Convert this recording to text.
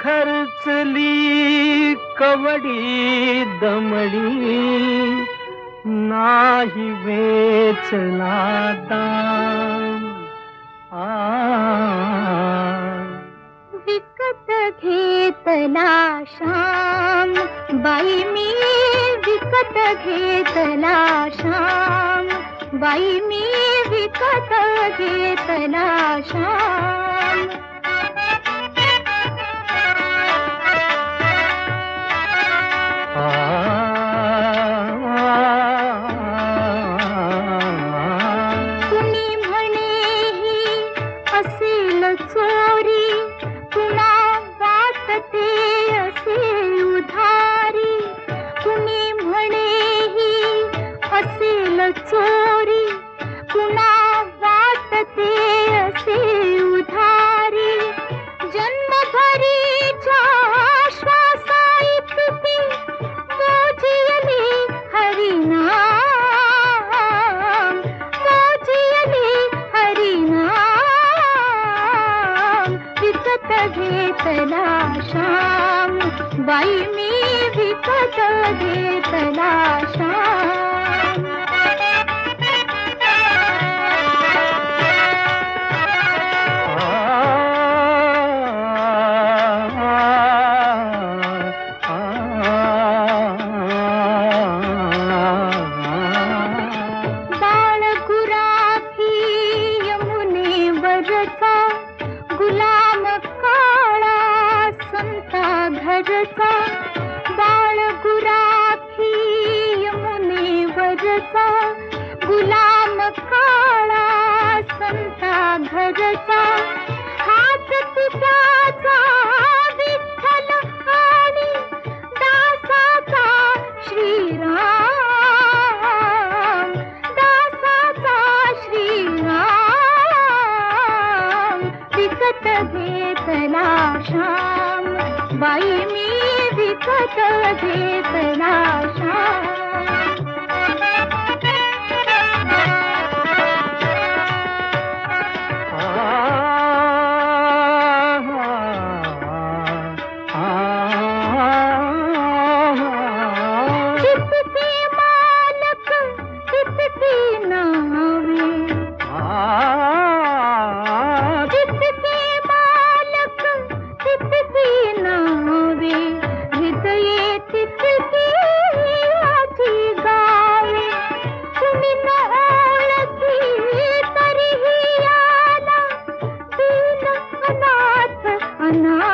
खर्चली कवडी दमडी नाही वेचला आ. विकत घेतला श्याम बाई मी विकत घेतला श्याम बाई मी विकत घेतला श्याम. कतगे तलाशां बाई मी भी भि पतगेतदा संता घरचा बाळ गुराखी गुलाम काळा संता घरचा हात पित्याचा विठ्ठल आणि दासाचा श्रीराम. दासाचा श्रीराम विकत घेतला श्याम बाई मी विकत घेतला अनाथ